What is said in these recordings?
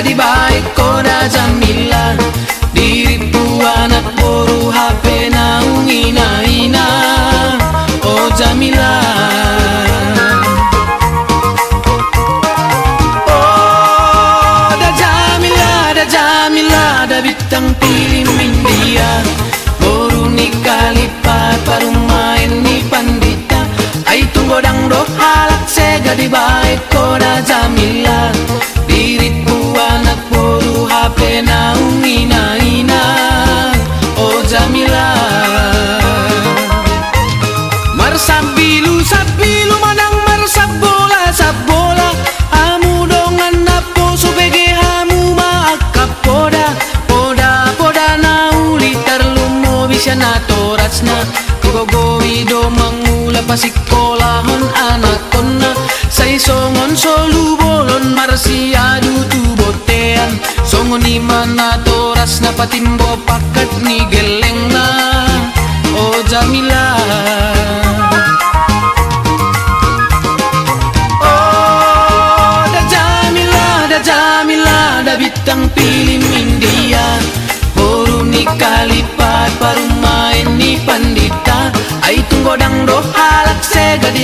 gadi baik koda jamila do mangula pasikolahon anak konna Say songon solu bolon marsiadu tu botean. Songon di mana toras na patimbo pakat ni geleng na Oh Jamila. Oh da Jamila da Jamila da bintang film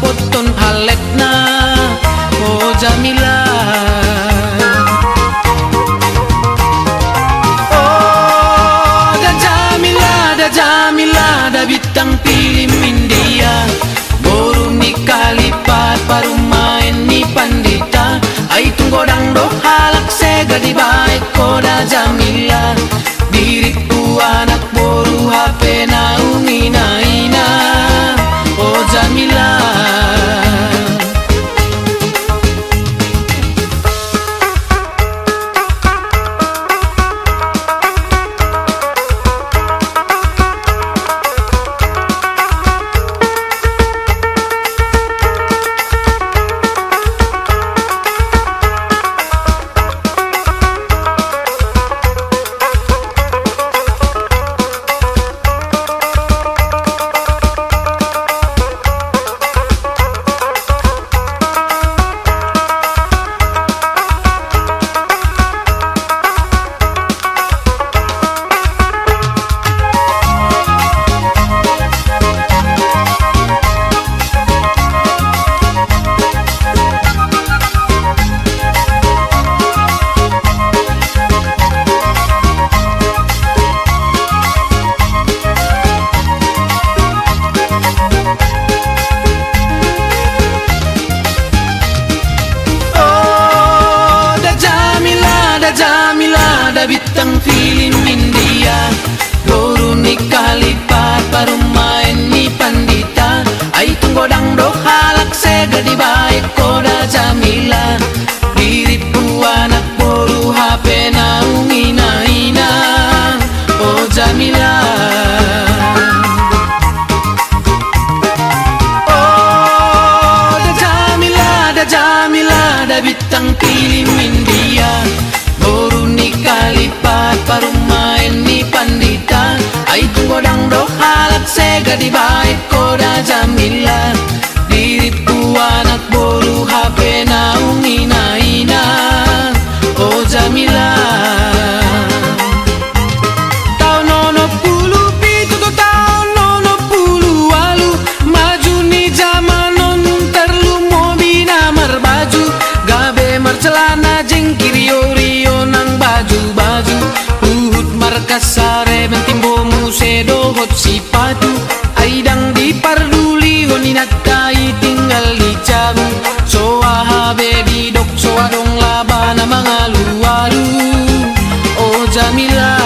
Poton haletna Oh Jamila. Oh da Jamila da Jamila da bintang film India. Boru nikah lipat baru main ni pandita. Ay tunggu dang do halak sega di da bintang film India. Boru nikah lipat baru main ni pandita. Ay tunggu dang do halak sega di baik koda Jamila halak sega di baik koda Jamila. Diriku anak boru HP naung ina ina Oh Jamila. Tahun nono puluh pitu tu tahun nono puluh walu Maju ni zaman non terlu mobi namar baju. Gabe marcelana jeng kiri rio nang baju baju Uhud markas sare bentimbo musedo a mi lado.